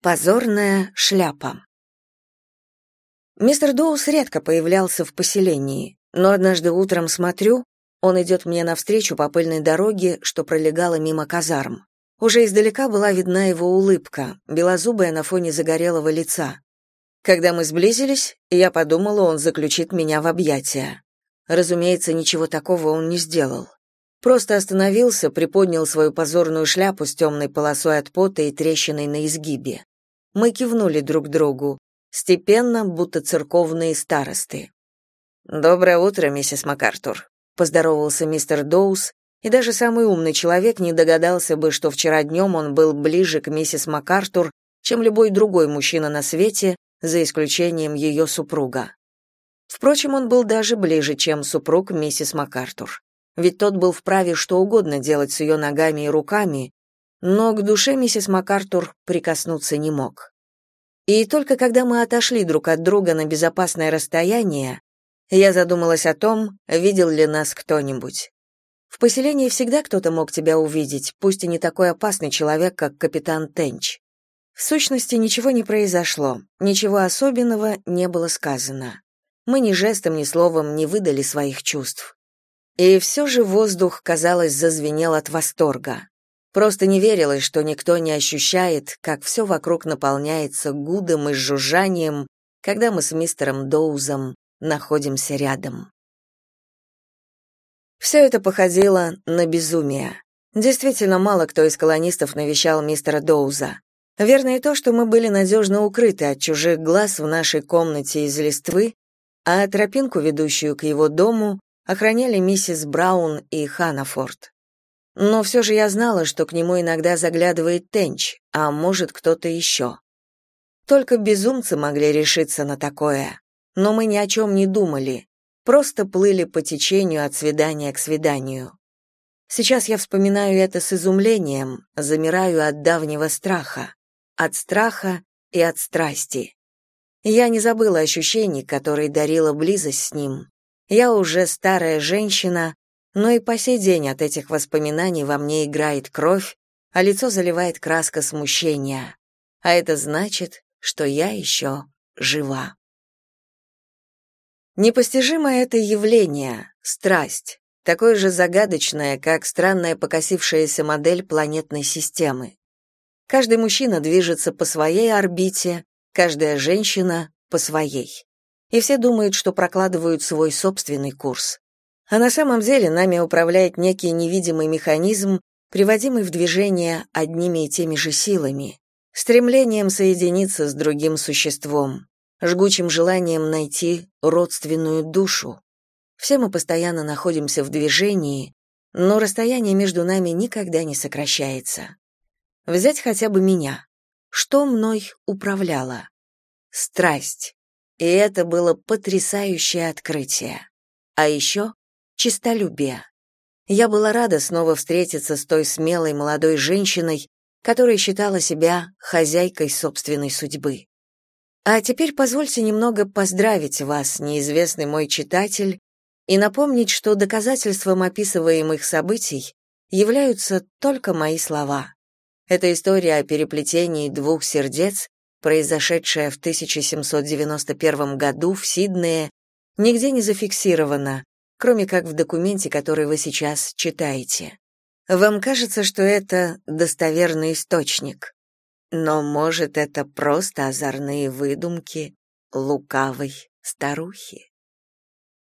Позорная шляпа. Мистер Доус редко появлялся в поселении, но однажды утром смотрю, он идет мне навстречу по пыльной дороге, что пролегала мимо казарм. Уже издалека была видна его улыбка, белозубая на фоне загорелого лица. Когда мы сблизились, я подумала, он заключит меня в объятия. Разумеется, ничего такого он не сделал. Просто остановился, приподнял свою позорную шляпу с темной полосой от пота и трещиной на изгибе. Мы кивнули друг другу, степенно, будто церковные старосты. «Доброе утро, миссис МакАртур», — поздоровался мистер Доус, и даже самый умный человек не догадался бы, что вчера днем он был ближе к миссис МакАртур, чем любой другой мужчина на свете, за исключением ее супруга. Впрочем, он был даже ближе, чем супруг миссис МакАртур. Ведь тот был вправе что угодно делать с ее ногами и руками, но к душе миссис МакАртур прикоснуться не мог. И только когда мы отошли друг от друга на безопасное расстояние, я задумалась о том, видел ли нас кто-нибудь. В поселении всегда кто-то мог тебя увидеть, пусть и не такой опасный человек, как капитан Тенч. В сущности, ничего не произошло, ничего особенного не было сказано. Мы ни жестом, ни словом не выдали своих чувств. И все же воздух, казалось, зазвенел от восторга. Просто не верилось, что никто не ощущает, как все вокруг наполняется гудом и жужжанием, когда мы с мистером Доузом находимся рядом. Все это походило на безумие. Действительно, мало кто из колонистов навещал мистера Доуза. Верно и то, что мы были надежно укрыты от чужих глаз в нашей комнате из листвы, а тропинку, ведущую к его дому, охраняли миссис Браун и Ханафорд. Но все же я знала, что к нему иногда заглядывает Тенч, а может, кто-то еще. Только безумцы могли решиться на такое. Но мы ни о чем не думали, просто плыли по течению от свидания к свиданию. Сейчас я вспоминаю это с изумлением, замираю от давнего страха, от страха и от страсти. Я не забыла ощущений, которые дарила близость с ним. Я уже старая женщина, но и по сей день от этих воспоминаний во мне играет кровь, а лицо заливает краска смущения. А это значит, что я еще жива. Непостижимое это явление, страсть, такое же загадочное, как странная покосившаяся модель планетной системы. Каждый мужчина движется по своей орбите, каждая женщина — по своей. И все думают, что прокладывают свой собственный курс. А на самом деле нами управляет некий невидимый механизм, приводимый в движение одними и теми же силами, стремлением соединиться с другим существом, жгучим желанием найти родственную душу. Все мы постоянно находимся в движении, но расстояние между нами никогда не сокращается. Взять хотя бы меня. Что мной управляло? Страсть. И это было потрясающее открытие. А еще чистолюбие. Я была рада снова встретиться с той смелой молодой женщиной, которая считала себя хозяйкой собственной судьбы. А теперь позвольте немного поздравить вас, неизвестный мой читатель, и напомнить, что доказательством описываемых событий являются только мои слова. Это история о переплетении двух сердец, произошедшая в 1791 году в Сиднее, нигде не зафиксирована, кроме как в документе, который вы сейчас читаете. Вам кажется, что это достоверный источник. Но, может, это просто озорные выдумки лукавой старухи?